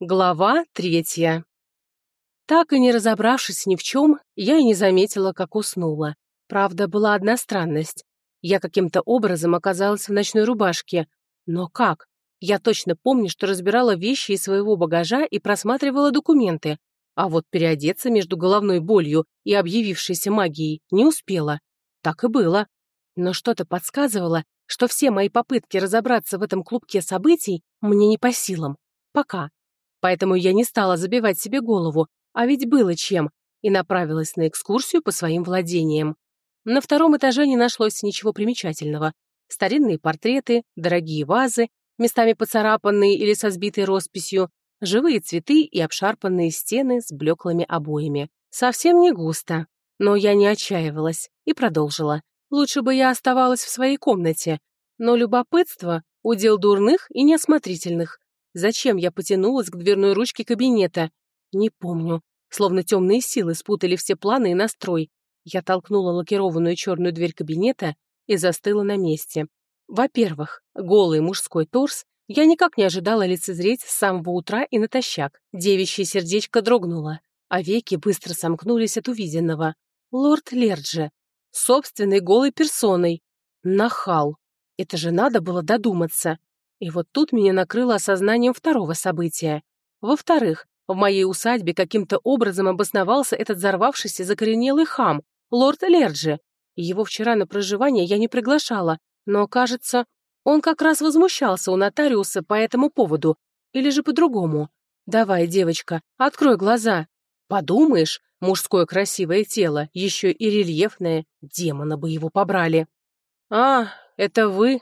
Глава третья. Так и не разобравшись ни в чем, я и не заметила, как уснула. Правда, была одна странность. Я каким-то образом оказалась в ночной рубашке. Но как? Я точно помню, что разбирала вещи из своего багажа и просматривала документы. А вот переодеться между головной болью и объявившейся магией не успела. Так и было. Но что-то подсказывало, что все мои попытки разобраться в этом клубке событий мне не по силам. Пока поэтому я не стала забивать себе голову, а ведь было чем, и направилась на экскурсию по своим владениям. На втором этаже не нашлось ничего примечательного. Старинные портреты, дорогие вазы, местами поцарапанные или со сбитой росписью, живые цветы и обшарпанные стены с блеклыми обоями. Совсем не густо. Но я не отчаивалась и продолжила. Лучше бы я оставалась в своей комнате. Но любопытство — удел дурных и неосмотрительных. Зачем я потянулась к дверной ручке кабинета? Не помню. Словно темные силы спутали все планы и настрой. Я толкнула лакированную черную дверь кабинета и застыла на месте. Во-первых, голый мужской торс я никак не ожидала лицезреть с самого утра и натощак. Девичье сердечко дрогнуло, а веки быстро сомкнулись от увиденного. Лорд Лерджи. Собственной голой персоной. Нахал. Это же надо было додуматься. И вот тут меня накрыло осознанием второго события. Во-вторых, в моей усадьбе каким-то образом обосновался этот взорвавшийся закоренелый хам, лорд Лерджи. Его вчера на проживание я не приглашала, но, кажется, он как раз возмущался у нотариуса по этому поводу, или же по-другому. «Давай, девочка, открой глаза. Подумаешь, мужское красивое тело, еще и рельефное, демона бы его побрали». «А, это вы?»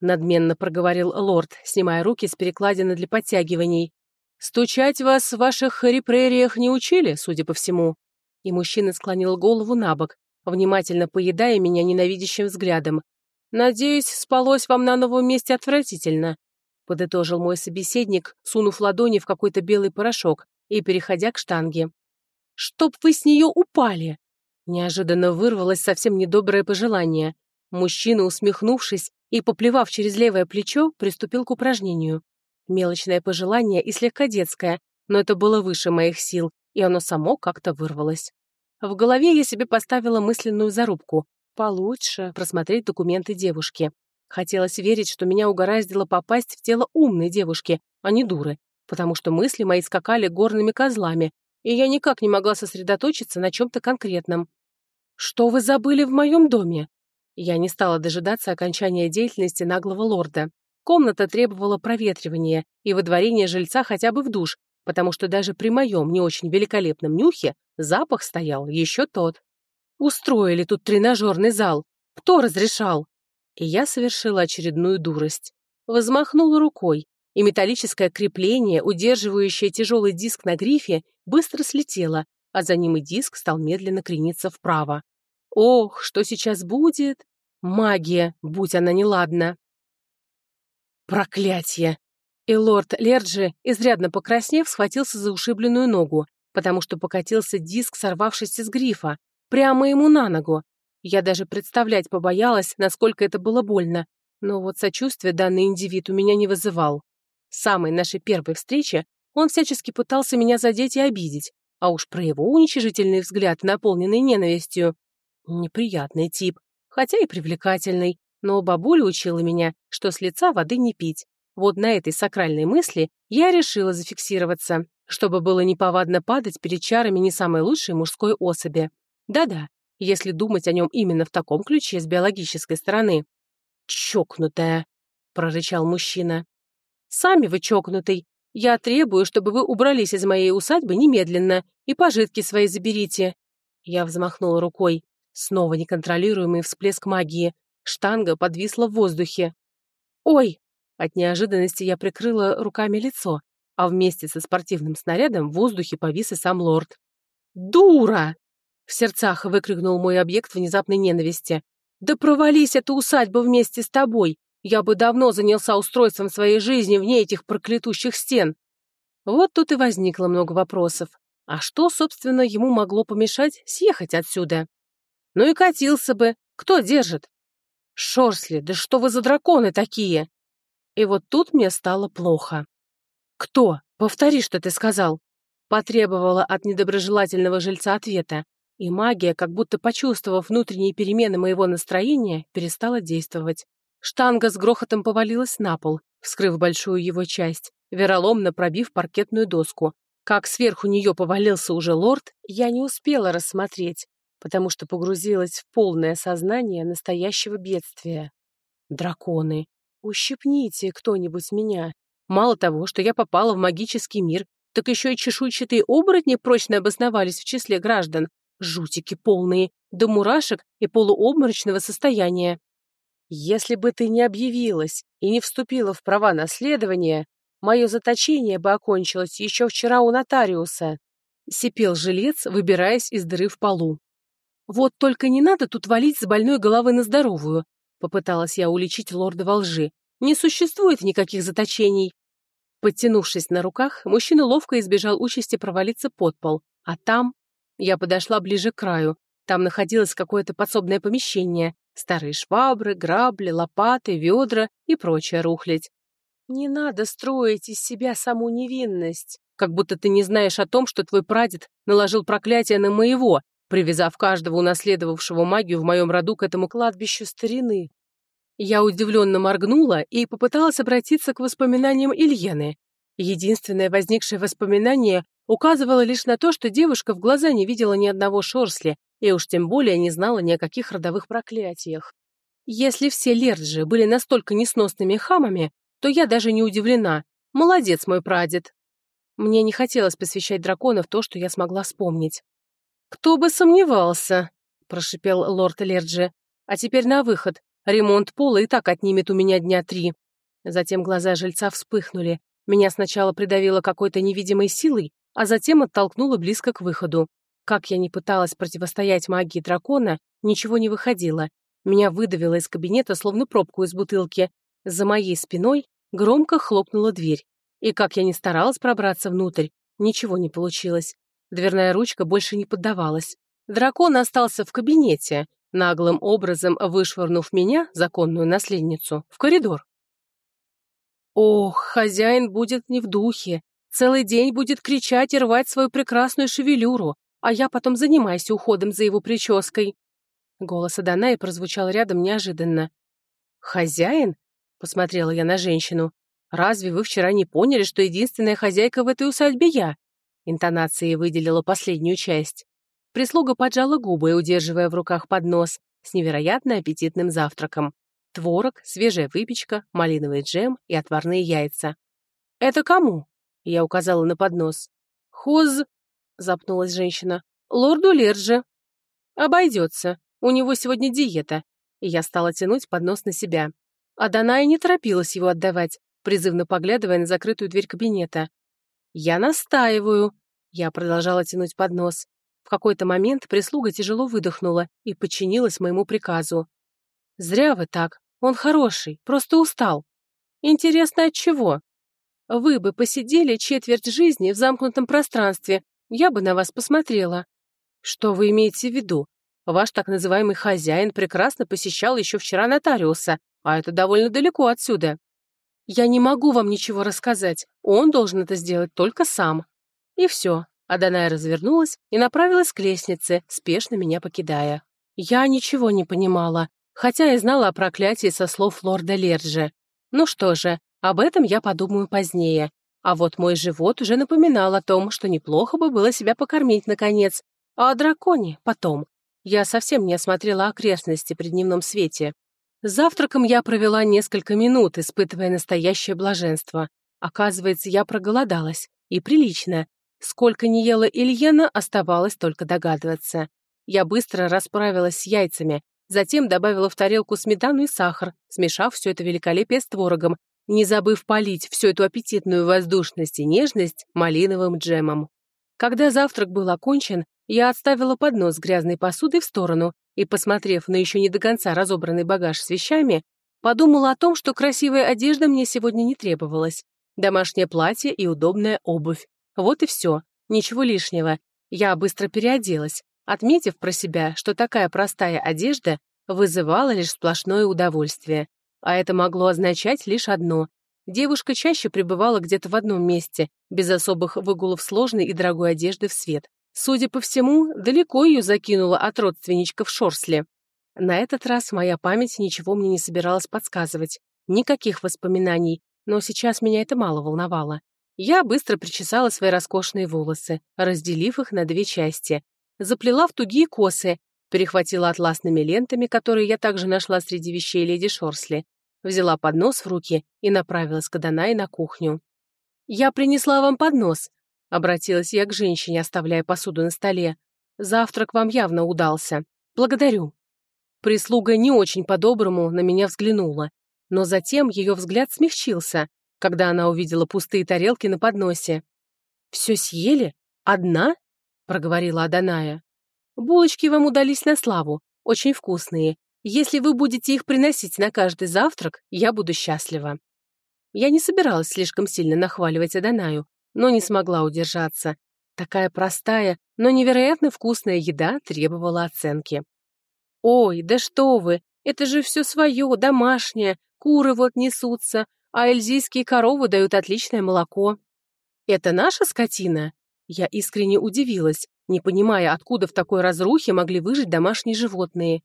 Надменно проговорил лорд, снимая руки с перекладины для подтягиваний. «Стучать вас в ваших харипрериях не учили, судя по всему?» И мужчина склонил голову на бок, внимательно поедая меня ненавидящим взглядом. «Надеюсь, спалось вам на новом месте отвратительно», подытожил мой собеседник, сунув ладони в какой-то белый порошок и переходя к штанге. «Чтоб вы с нее упали!» Неожиданно вырвалось совсем недоброе пожелание. Мужчина, усмехнувшись, и, поплевав через левое плечо, приступил к упражнению. Мелочное пожелание и слегка детское, но это было выше моих сил, и оно само как-то вырвалось. В голове я себе поставила мысленную зарубку — получше просмотреть документы девушки. Хотелось верить, что меня угораздило попасть в тело умной девушки, а не дуры, потому что мысли мои скакали горными козлами, и я никак не могла сосредоточиться на чем-то конкретном. «Что вы забыли в моем доме?» Я не стала дожидаться окончания деятельности наглого лорда. Комната требовала проветривания и выдворения жильца хотя бы в душ, потому что даже при моем не очень великолепном нюхе запах стоял еще тот. Устроили тут тренажерный зал. Кто разрешал? И я совершила очередную дурость. Взмахнула рукой, и металлическое крепление, удерживающее тяжелый диск на грифе, быстро слетело, а за ним и диск стал медленно крениться вправо. Ох, что сейчас будет? Магия, будь она неладна. Проклятье! И лорд Лерджи, изрядно покраснев, схватился за ушибленную ногу, потому что покатился диск, сорвавшийся с грифа, прямо ему на ногу. Я даже представлять побоялась, насколько это было больно, но вот сочувствие данный индивид у меня не вызывал. С самой нашей первой встречи он всячески пытался меня задеть и обидеть, а уж про его уничижительный взгляд, наполненный ненавистью, Неприятный тип, хотя и привлекательный, но бабуля учила меня, что с лица воды не пить. Вот на этой сакральной мысли я решила зафиксироваться, чтобы было неповадно падать перед чарами не самой лучшей мужской особи. Да-да, если думать о нем именно в таком ключе с биологической стороны. «Чокнутая», — прорычал мужчина. «Сами вы чокнутый. Я требую, чтобы вы убрались из моей усадьбы немедленно и пожитки свои заберите». Я взмахнула рукой. Снова неконтролируемый всплеск магии. Штанга подвисла в воздухе. «Ой!» От неожиданности я прикрыла руками лицо, а вместе со спортивным снарядом в воздухе повис и сам лорд. «Дура!» В сердцах выкрикнул мой объект внезапной ненависти. «Да провались эта усадьба вместе с тобой! Я бы давно занялся устройством своей жизни вне этих проклятущих стен!» Вот тут и возникло много вопросов. А что, собственно, ему могло помешать съехать отсюда? Ну и катился бы. Кто держит? Шорсли, да что вы за драконы такие? И вот тут мне стало плохо. Кто? «Повтори, что ты сказал», — потребовала от недоброжелательного жильца ответа, и магия, как будто почувствовав внутренние перемены моего настроения, перестала действовать. Штанга с грохотом повалилась на пол, вскрыв большую его часть, вероломно пробив паркетную доску. Как сверху нее повалился уже лорд, я не успела рассмотреть, потому что погрузилась в полное сознание настоящего бедствия. Драконы, ущипните кто-нибудь меня. Мало того, что я попала в магический мир, так еще и чешуйчатые оборотни прочно обосновались в числе граждан. Жутики полные, до мурашек и полуобморочного состояния. Если бы ты не объявилась и не вступила в права наследования, мое заточение бы окончилось еще вчера у нотариуса», — сипел жилец, выбираясь из дыры в полу. «Вот только не надо тут валить с больной головы на здоровую», — попыталась я уличить лорда во лжи. «Не существует никаких заточений». Подтянувшись на руках, мужчина ловко избежал участи провалиться под пол, а там... Я подошла ближе к краю. Там находилось какое-то подсобное помещение, Старые швабры, грабли, лопаты, ведра и прочая рухлядь. Не надо строить из себя саму невинность, как будто ты не знаешь о том, что твой прадед наложил проклятие на моего, привязав каждого унаследовавшего магию в моем роду к этому кладбищу старины. Я удивленно моргнула и попыталась обратиться к воспоминаниям Ильены. Единственное возникшее воспоминание указывало лишь на то, что девушка в глаза не видела ни одного шорсли, и уж тем более не знала ни о каких родовых проклятиях. Если все Лерджи были настолько несносными хамами, то я даже не удивлена. Молодец мой прадед. Мне не хотелось посвящать дракона в то, что я смогла вспомнить. «Кто бы сомневался», — прошипел лорд Лерджи. «А теперь на выход. Ремонт пола и так отнимет у меня дня три». Затем глаза жильца вспыхнули. Меня сначала придавило какой-то невидимой силой, а затем оттолкнуло близко к выходу. Как я ни пыталась противостоять магии дракона, ничего не выходило. Меня выдавило из кабинета, словно пробку из бутылки. За моей спиной громко хлопнула дверь. И как я ни старалась пробраться внутрь, ничего не получилось. Дверная ручка больше не поддавалась. Дракон остался в кабинете, наглым образом вышвырнув меня, законную наследницу, в коридор. Ох, хозяин будет не в духе. Целый день будет кричать и рвать свою прекрасную шевелюру, а я потом занимаюсь уходом за его прической». Голос Аданаи прозвучал рядом неожиданно. «Хозяин?» — посмотрела я на женщину. «Разве вы вчера не поняли, что единственная хозяйка в этой усадьбе я?» Интонацией выделила последнюю часть. Прислуга поджала губы, удерживая в руках поднос с невероятно аппетитным завтраком. Творог, свежая выпечка, малиновый джем и отварные яйца. «Это кому?» — я указала на поднос. «Хоз...» — запнулась женщина. «Лорду Лерджи». «Обойдется. У него сегодня диета». И я стала тянуть поднос на себя. А Даная не торопилась его отдавать, призывно поглядывая на закрытую дверь кабинета. «Я настаиваю». Я продолжала тянуть поднос. В какой-то момент прислуга тяжело выдохнула и подчинилась моему приказу. «Зря вы так. Он хороший, просто устал. Интересно, от чего? Вы бы посидели четверть жизни в замкнутом пространстве, я бы на вас посмотрела. Что вы имеете в виду? Ваш так называемый хозяин прекрасно посещал еще вчера нотариуса, а это довольно далеко отсюда. Я не могу вам ничего рассказать, он должен это сделать только сам. И все. Аданая развернулась и направилась к лестнице, спешно меня покидая. Я ничего не понимала, хотя и знала о проклятии со слов лорда Лерджи. Ну что же, об этом я подумаю позднее, а вот мой живот уже напоминал о том, что неплохо бы было себя покормить, наконец. А о драконе потом. Я совсем не осмотрела окрестности при дневном свете. Завтраком я провела несколько минут, испытывая настоящее блаженство. Оказывается, я проголодалась. И прилично. Сколько не ела Ильена, оставалось только догадываться. Я быстро расправилась с яйцами, затем добавила в тарелку сметану и сахар, смешав все это великолепие с творогом, не забыв полить всю эту аппетитную воздушность и нежность малиновым джемом. Когда завтрак был окончен, я отставила поднос грязной посудой в сторону и, посмотрев на еще не до конца разобранный багаж с вещами, подумала о том, что красивая одежда мне сегодня не требовалась. Домашнее платье и удобная обувь. Вот и все. Ничего лишнего. Я быстро переоделась, отметив про себя, что такая простая одежда вызывала лишь сплошное удовольствие. А это могло означать лишь одно. девушка чаще пребывала где-то в одном месте, без особых выгулов сложной и дорогой одежды в свет. Судя по всему, далеко ее закинуло от родственничков Шорсли. На этот раз моя память ничего мне не собиралась подсказывать. Никаких воспоминаний, но сейчас меня это мало волновало. Я быстро причесала свои роскошные волосы, разделив их на две части. Заплела в тугие косы, перехватила атласными лентами, которые я также нашла среди вещей леди Шорсли, взяла поднос в руки и направилась к Адонай на кухню. «Я принесла вам поднос», — обратилась я к женщине, оставляя посуду на столе. «Завтрак вам явно удался. Благодарю». Прислуга не очень по-доброму на меня взглянула, но затем ее взгляд смягчился, когда она увидела пустые тарелки на подносе. «Все съели? Одна?» — проговорила Аданая. «Булочки вам удались на славу, очень вкусные. Если вы будете их приносить на каждый завтрак, я буду счастлива». Я не собиралась слишком сильно нахваливать Аданаю, но не смогла удержаться. Такая простая, но невероятно вкусная еда требовала оценки. «Ой, да что вы! Это же все свое, домашнее, куры вот несутся, а эльзийские коровы дают отличное молоко. Это наша скотина? Я искренне удивилась, не понимая, откуда в такой разрухе могли выжить домашние животные.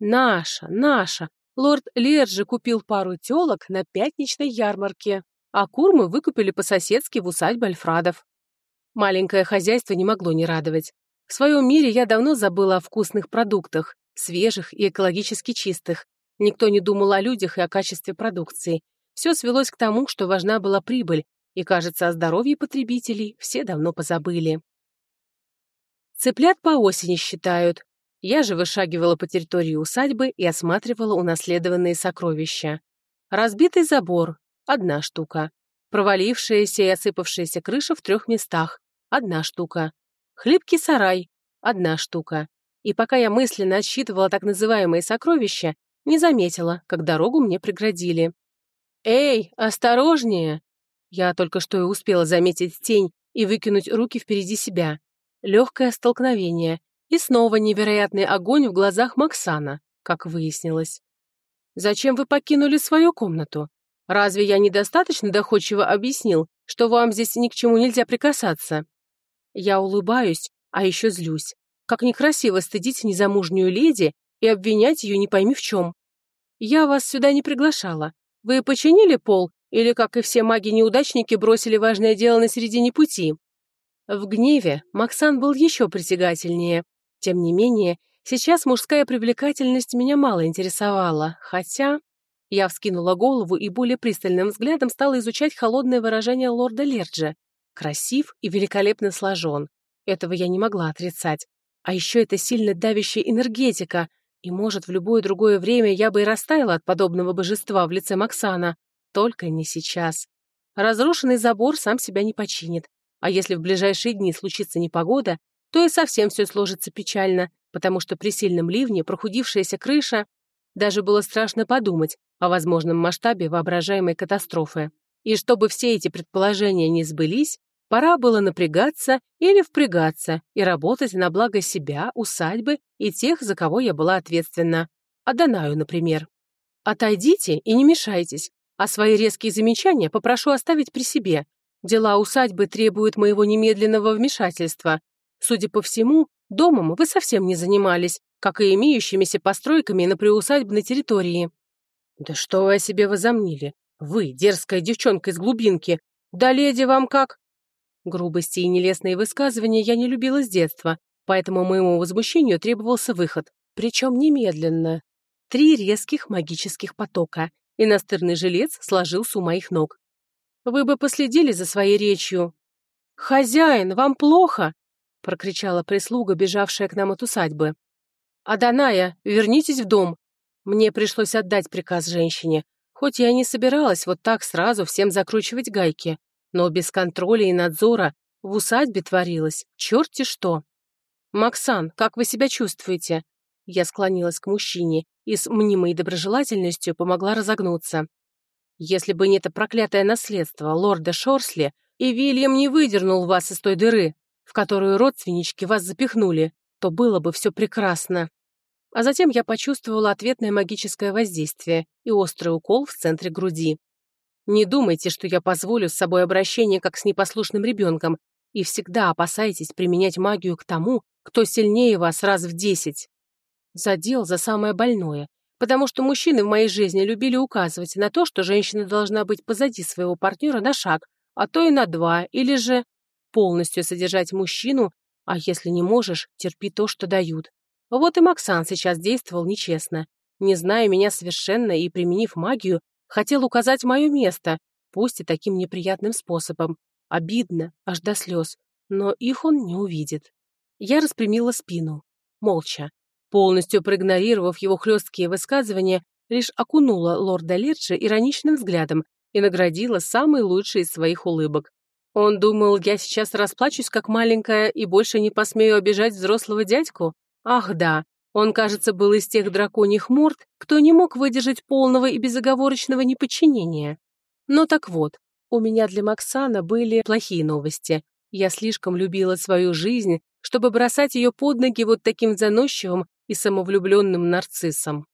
Наша, наша. Лорд Лерджи купил пару телок на пятничной ярмарке, а кур мы выкупили по-соседски в усадьбе Альфрадов. Маленькое хозяйство не могло не радовать. В своем мире я давно забыла о вкусных продуктах, свежих и экологически чистых. Никто не думал о людях и о качестве продукции. Все свелось к тому, что важна была прибыль, и, кажется, о здоровье потребителей все давно позабыли. Цыплят по осени считают. Я же вышагивала по территории усадьбы и осматривала унаследованные сокровища. Разбитый забор — одна штука. Провалившаяся и осыпавшаяся крыша в трех местах — одна штука. Хлипкий сарай — одна штука. И пока я мысленно отсчитывала так называемые сокровища, не заметила, как дорогу мне преградили. «Эй, осторожнее!» Я только что и успела заметить тень и выкинуть руки впереди себя. Легкое столкновение и снова невероятный огонь в глазах Максана, как выяснилось. «Зачем вы покинули свою комнату? Разве я недостаточно доходчиво объяснил, что вам здесь ни к чему нельзя прикасаться?» Я улыбаюсь, а еще злюсь. Как некрасиво стыдить незамужнюю леди и обвинять ее не пойми в чем. Я вас сюда не приглашала, вы починили пол или, как и все маги-неудачники, бросили важное дело на середине пути?» В гневе Максан был еще притягательнее. Тем не менее, сейчас мужская привлекательность меня мало интересовала, хотя... Я вскинула голову и более пристальным взглядом стала изучать холодное выражение лорда Лерджа. Красив и великолепно сложен. Этого я не могла отрицать. А еще это сильно давящая энергетика, и, может, в любое другое время я бы и растаяла от подобного божества в лице Максана. Только не сейчас. Разрушенный забор сам себя не починит. А если в ближайшие дни случится непогода, то и совсем все сложится печально, потому что при сильном ливне прохудившаяся крыша... Даже было страшно подумать о возможном масштабе воображаемой катастрофы. И чтобы все эти предположения не сбылись, Пора было напрягаться или впрягаться и работать на благо себя, усадьбы и тех, за кого я была ответственна. Адонаю, например. Отойдите и не мешайтесь, а свои резкие замечания попрошу оставить при себе. Дела усадьбы требуют моего немедленного вмешательства. Судя по всему, домом вы совсем не занимались, как и имеющимися постройками на приусадебной территории. Да что вы о себе возомнили? Вы, дерзкая девчонка из глубинки. Да леди вам как... Грубости и нелестные высказывания я не любила с детства, поэтому моему возмущению требовался выход, причем немедленно. Три резких магических потока, и настырный жилец сложился у моих ног. «Вы бы последили за своей речью». «Хозяин, вам плохо?» — прокричала прислуга, бежавшая к нам от усадьбы. «Аданая, вернитесь в дом». Мне пришлось отдать приказ женщине, хоть я не собиралась вот так сразу всем закручивать гайки. Но без контроля и надзора в усадьбе творилось черти что. «Максан, как вы себя чувствуете?» Я склонилась к мужчине и с мнимой доброжелательностью помогла разогнуться. «Если бы не это проклятое наследство лорда Шорсли, и Вильям не выдернул вас из той дыры, в которую родственнички вас запихнули, то было бы все прекрасно». А затем я почувствовала ответное магическое воздействие и острый укол в центре груди. Не думайте, что я позволю с собой обращение как с непослушным ребенком, и всегда опасайтесь применять магию к тому, кто сильнее вас раз в десять. Задел за самое больное, потому что мужчины в моей жизни любили указывать на то, что женщина должна быть позади своего партнера на шаг, а то и на два, или же полностью содержать мужчину, а если не можешь, терпи то, что дают. Вот и Максан сейчас действовал нечестно. Не зная меня совершенно и применив магию, хотел указать мое место, пусть и таким неприятным способом. Обидно, аж до слез, но их он не увидит. Я распрямила спину, молча. Полностью проигнорировав его хлесткие высказывания, лишь окунула лорда Лерджи ироничным взглядом и наградила самый лучший из своих улыбок. Он думал, я сейчас расплачусь как маленькая и больше не посмею обижать взрослого дядьку? Ах да, он, кажется, был из тех драконьих морд, кто не мог выдержать полного и безоговорочного неподчинения. Но так вот, у меня для Максана были плохие новости. Я слишком любила свою жизнь, чтобы бросать ее под ноги вот таким заносчивым и самовлюбленным нарциссом.